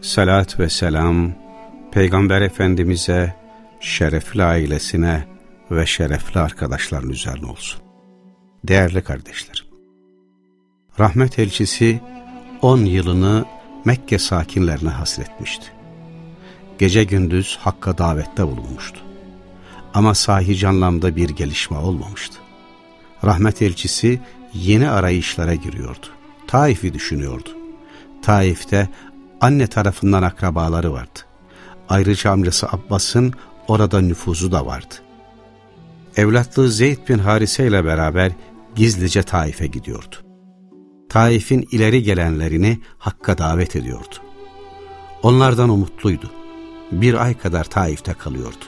Salat ve selam, Peygamber Efendimiz'e, şerefli ailesine ve şerefli arkadaşların üzerine olsun. Değerli kardeşlerim, rahmet elçisi 10 yılını Mekke sakinlerine hasretmişti. Gece gündüz Hakk'a davette bulunmuştu. Ama sahici anlamda bir gelişme olmamıştı. Rahmet elçisi yeni arayışlara giriyordu. Taif'i düşünüyordu. Taif'te anne tarafından akrabaları vardı. Ayrıca amcası Abbas'ın orada nüfuzu da vardı. Evlatlığı Zeyd bin Harise ile beraber gizlice Taif'e gidiyordu. Taif'in ileri gelenlerini Hakk'a davet ediyordu. Onlardan umutluydu. Bir ay kadar Taif'te kalıyordu.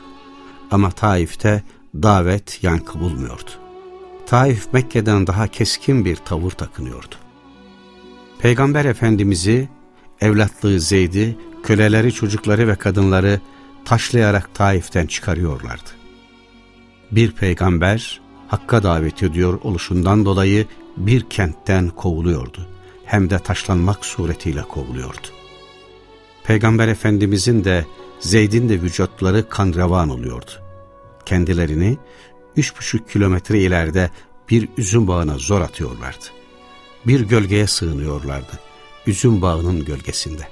Ama Taif'te davet yankı bulmuyordu. Taif Mekke'den daha keskin bir tavır takınıyordu. Peygamber Efendimiz'i, evlatlığı Zeyd'i, köleleri, çocukları ve kadınları taşlayarak Taif'ten çıkarıyorlardı. Bir peygamber Hakk'a davet ediyor oluşundan dolayı bir kentten kovuluyordu. Hem de taşlanmak suretiyle kovuluyordu. Peygamber Efendimizin de Zeyd'in de vücutları kan oluyordu. Kendilerini üç buçuk kilometre ileride bir üzüm bağına zor atıyorlardı. Bir gölgeye sığınıyorlardı. Üzüm bağının gölgesinde.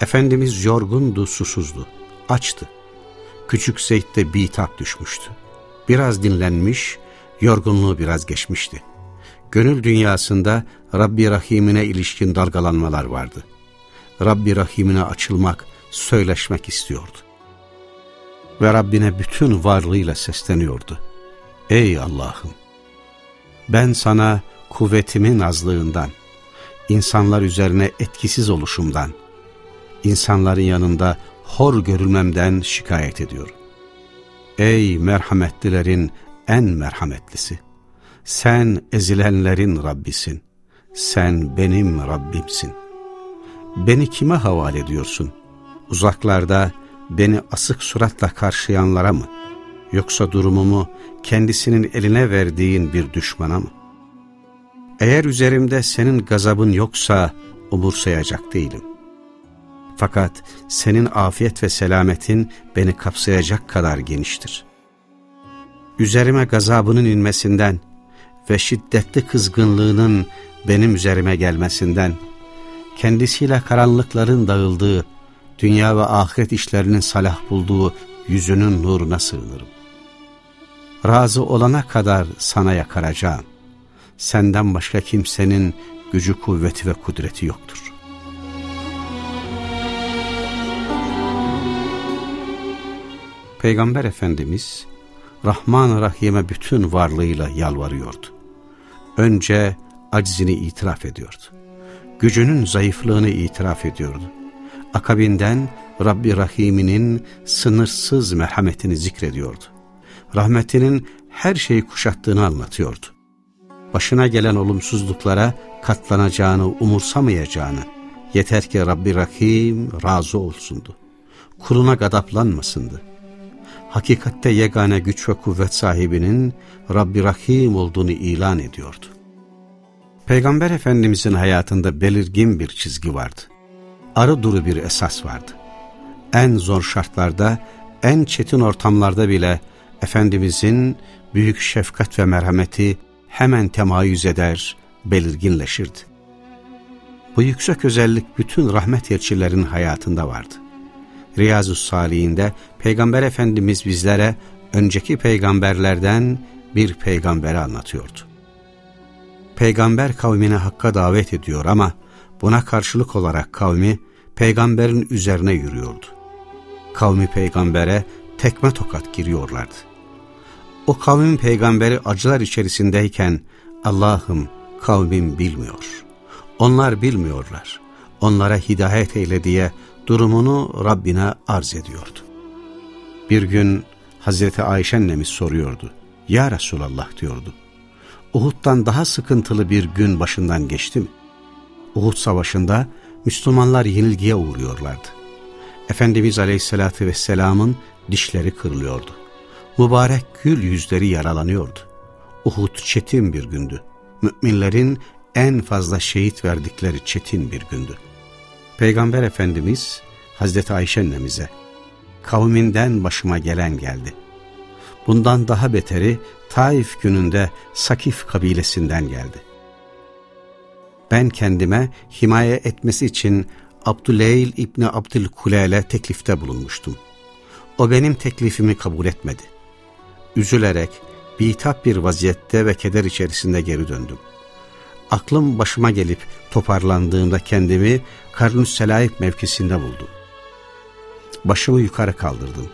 Efendimiz yorgundu, susuzdu, açtı. Küçük Zeyd de bitap düşmüştü. Biraz dinlenmiş, yorgunluğu biraz geçmişti. Gönül dünyasında Rabbi Rahim'ine ilişkin dalgalanmalar vardı. Rabbi Rahim'ine açılmak, söyleşmek istiyordu. Ve Rabbine bütün varlığıyla sesleniyordu. Ey Allah'ım! Ben sana kuvvetimin azlığından, insanlar üzerine etkisiz oluşumdan, insanların yanında hor görülmemden şikayet ediyorum. Ey merhametlilerin en merhametlisi! Sen ezilenlerin Rabbisin. Sen benim Rabbimsin. Beni kime havale ediyorsun? Uzaklarda beni asık suratla karşılayanlara mı? Yoksa durumumu kendisinin eline verdiğin bir düşmana mı? Eğer üzerimde senin gazabın yoksa umursayacak değilim. Fakat senin afiyet ve selametin beni kapsayacak kadar geniştir. Üzerime gazabının inmesinden ve şiddetli kızgınlığının benim üzerime gelmesinden, kendisiyle karanlıkların dağıldığı, dünya ve ahiret işlerinin salah bulduğu yüzünün nuruna sığınırım. Razı olana kadar sana yakaracağım. Senden başka kimsenin gücü, kuvveti ve kudreti yoktur. Peygamber Efendimiz Rahman Rahim'e bütün varlığıyla yalvarıyordu. Önce aczini itiraf ediyordu. Gücünün zayıflığını itiraf ediyordu. Akabinden Rabbi Rahim'inin sınırsız merhametini zikrediyordu. Rahmetinin her şeyi kuşattığını anlatıyordu. Başına gelen olumsuzluklara katlanacağını, umursamayacağını, yeter ki Rabbi Rahim razı olsundu. Kuluna gadaplanmasındı hakikatte yegane güç ve kuvvet sahibinin Rabbi Rahim olduğunu ilan ediyordu. Peygamber Efendimizin hayatında belirgin bir çizgi vardı. Arı duru bir esas vardı. En zor şartlarda, en çetin ortamlarda bile Efendimizin büyük şefkat ve merhameti hemen temayüz eder, belirginleşirdi. Bu yüksek özellik bütün rahmet elçilerin hayatında vardı. Riyazu Salihinde Peygamber Efendimiz bizlere önceki peygamberlerden bir peygamberi anlatıyordu. Peygamber kavmine hakka davet ediyor ama buna karşılık olarak kavmi peygamberin üzerine yürüyordu. Kavmi peygambere tekme tokat giriyorlardı. O kavmin peygamberi acılar içerisindeyken Allah'ım kavmim bilmiyor. Onlar bilmiyorlar. Onlara hidayet eyle diye durumunu Rabbine arz ediyordu. Bir gün Hazreti Ayşe annemiz soruyordu. Ya Resulallah diyordu. Uhud'dan daha sıkıntılı bir gün başından geçti mi? Uhud savaşında Müslümanlar yenilgiye uğruyorlardı. Efendimiz Aleyhisselatü Vesselam'ın dişleri kırılıyordu. Mübarek gül yüzleri yaralanıyordu. Uhud çetin bir gündü. Müminlerin en fazla şehit verdikleri çetin bir gündü. Peygamber Efendimiz Hazreti Ayşe annemize kavminden başıma gelen geldi. Bundan daha beteri Taif gününde Sakif kabilesinden geldi. Ben kendime himaye etmesi için Abdüleyl İbni Abdülkulele teklifte bulunmuştum. O benim teklifimi kabul etmedi. Üzülerek, bitap bir vaziyette ve keder içerisinde geri döndüm. Aklım başıma gelip toparlandığımda kendimi Karnus Selayip mevkisinde buldum. Başımı yukarı kaldırdım.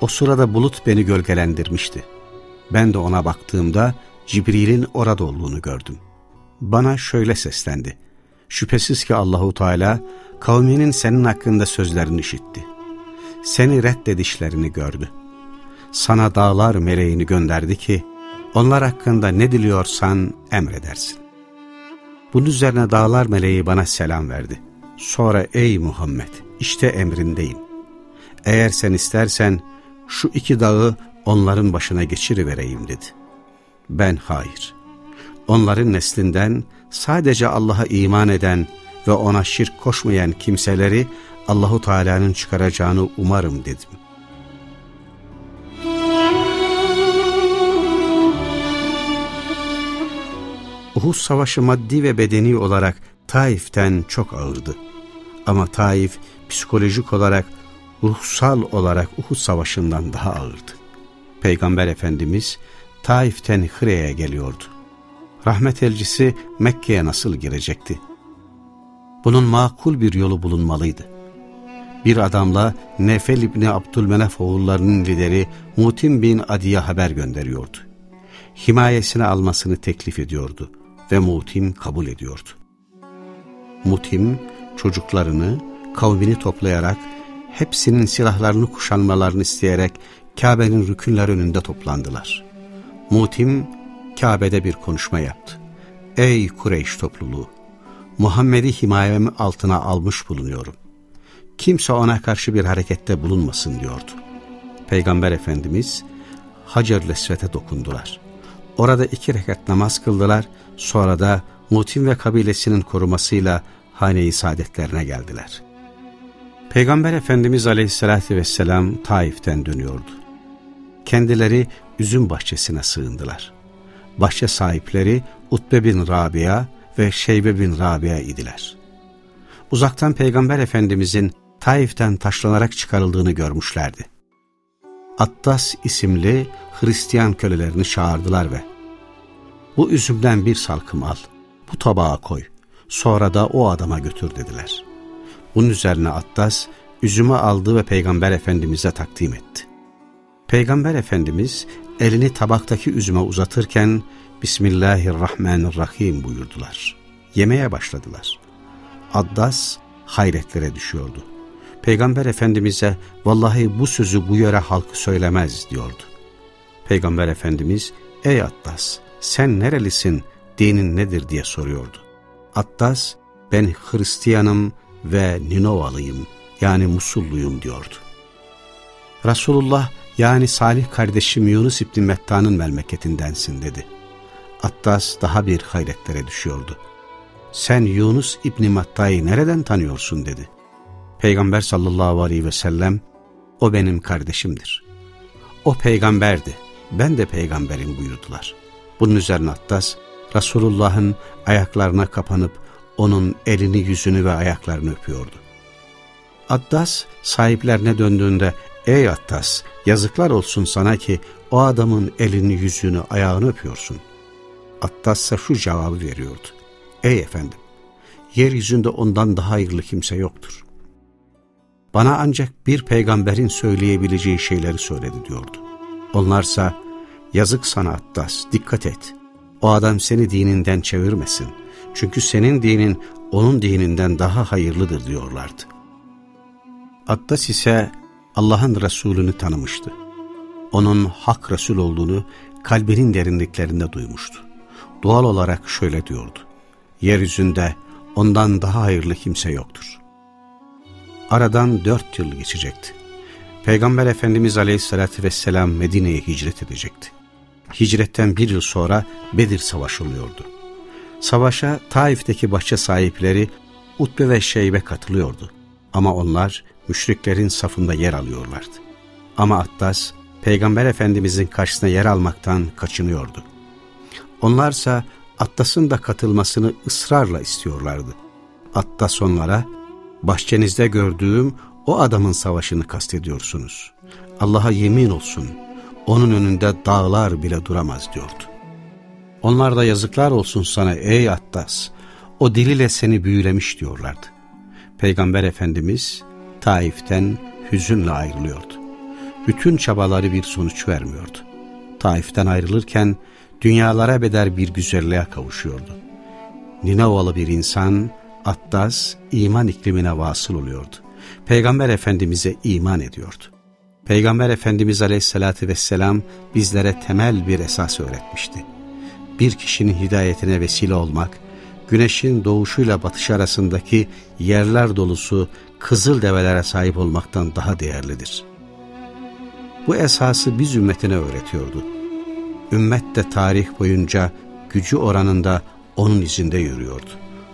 O sırada bulut beni gölgelendirmişti. Ben de ona baktığımda Cibril'in orada olduğunu gördüm. Bana şöyle seslendi. Şüphesiz ki Allahu Teala kavminin senin hakkında sözlerini işitti. Seni reddedişlerini gördü. Sana dağlar meleğini gönderdi ki onlar hakkında ne diliyorsan emredersin. Bunun üzerine dağlar meleği bana selam verdi. Sonra ey Muhammed işte emrindeyim. Eğer sen istersen şu iki dağı onların başına geçirivereyim dedi. Ben hayır. Onların neslinden sadece Allah'a iman eden ve ona şirk koşmayan kimseleri Allahu Teala'nın çıkaracağını umarım dedim. Uhud savaşı maddi ve bedeni olarak Taif'ten çok ağırdı. Ama Taif psikolojik olarak, ruhsal olarak Uhud savaşından daha ağırdı. Peygamber Efendimiz Taif'ten Hıre'ye geliyordu. Rahmet elcisi Mekke'ye nasıl girecekti? Bunun makul bir yolu bulunmalıydı. Bir adamla Nefel İbni Abdülmenef oğullarının lideri Mutim bin Adi'ye haber gönderiyordu. Himayesine almasını teklif ediyordu ve Mutim kabul ediyordu. Mutim çocuklarını, kavmini toplayarak hepsinin silahlarını kuşanmalarını isteyerek Kabe'nin rükünler önünde toplandılar. Mutim Kabe'de bir konuşma yaptı. Ey Kureyş topluluğu! Muhammed'i himayem altına almış bulunuyorum. Kimse ona karşı bir harekette bulunmasın diyordu. Peygamber Efendimiz Esved'e dokundular. Orada iki rekat namaz kıldılar, sonra da Mutim ve kabilesinin korumasıyla hane-i saadetlerine geldiler. Peygamber Efendimiz Aleyhisselatü Vesselam Taif'ten dönüyordu. Kendileri üzüm bahçesine sığındılar. Bahçe sahipleri Utbe bin Rabia ve Şeybe bin Rabia idiler. Uzaktan Peygamber Efendimizin Taif'ten taşlanarak çıkarıldığını görmüşlerdi. Attas isimli Hristiyan kölelerini çağırdılar ve ''Bu üzümden bir salkım al, bu tabağa koy, sonra da o adama götür.'' dediler. Bunun üzerine Attas üzümü aldı ve Peygamber Efendimiz'e takdim etti. Peygamber Efendimiz elini tabaktaki üzüme uzatırken Bismillahirrahmanirrahim buyurdular. Yemeye başladılar. Addas hayretlere düşüyordu. Peygamber Efendimiz'e vallahi bu sözü bu yöre halkı söylemez diyordu. Peygamber Efendimiz ey Attas sen nerelisin dinin nedir diye soruyordu. Attas ben Hristiyanım ve Ninovalıyım yani Musulluyum diyordu. Resulullah yani Salih kardeşim Yunus İbni Metta'nın memleketindensin dedi. Attas daha bir hayretlere düşüyordu. Sen Yunus İbni Metta'yı nereden tanıyorsun dedi. Peygamber sallallahu aleyhi ve sellem o benim kardeşimdir. O peygamberdi, ben de peygamberim buyurdular. Bunun üzerine Attas Resulullah'ın ayaklarına kapanıp onun elini, yüzünü ve ayaklarını öpüyordu. Attas sahiplerine döndüğünde ''Ey Attas yazıklar olsun sana ki o adamın elini, yüzünü, ayağını öpüyorsun.'' Attas ise şu cevabı veriyordu. ''Ey efendim, yeryüzünde ondan daha hayırlı kimse yoktur. Bana ancak bir peygamberin söyleyebileceği şeyleri söyledi diyordu. Onlarsa yazık sana Attas, dikkat et. O adam seni dininden çevirmesin. Çünkü senin dinin onun dininden daha hayırlıdır diyorlardı. Attas ise Allah'ın Resulünü tanımıştı. Onun hak Resul olduğunu kalbinin derinliklerinde duymuştu. Doğal olarak şöyle diyordu. Yeryüzünde ondan daha hayırlı kimse yoktur. Aradan dört yıl geçecekti. Peygamber Efendimiz Aleyhisselatü Vesselam Medine'ye hicret edecekti. Hicretten bir yıl sonra Bedir Savaşı oluyordu. Savaşa Taif'teki bahçe sahipleri Utbe ve Şeybe katılıyordu. Ama onlar müşriklerin safında yer alıyorlardı. Ama Attas, Peygamber Efendimizin karşısına yer almaktan kaçınıyordu. Onlarsa Attas'ın da katılmasını ısrarla istiyorlardı. Attas onlara, bahçenizde gördüğüm o adamın savaşını kastediyorsunuz. Allah'a yemin olsun, onun önünde dağlar bile duramaz diyordu. Onlar da yazıklar olsun sana ey Attas, o diliyle seni büyülemiş diyorlardı. Peygamber Efendimiz Taif'ten hüzünle ayrılıyordu. Bütün çabaları bir sonuç vermiyordu. Taif'ten ayrılırken dünyalara bedel bir güzelliğe kavuşuyordu. Ninevalı bir insan Attas iman iklimine vasıl oluyordu. Peygamber Efendimiz'e iman ediyordu. Peygamber Efendimiz Aleyhisselatü Vesselam bizlere temel bir esas öğretmişti. Bir kişinin hidayetine vesile olmak, güneşin doğuşuyla batışı arasındaki yerler dolusu kızıl develere sahip olmaktan daha değerlidir. Bu esası biz ümmetine öğretiyordu. Ümmet de tarih boyunca gücü oranında onun izinde yürüyordu.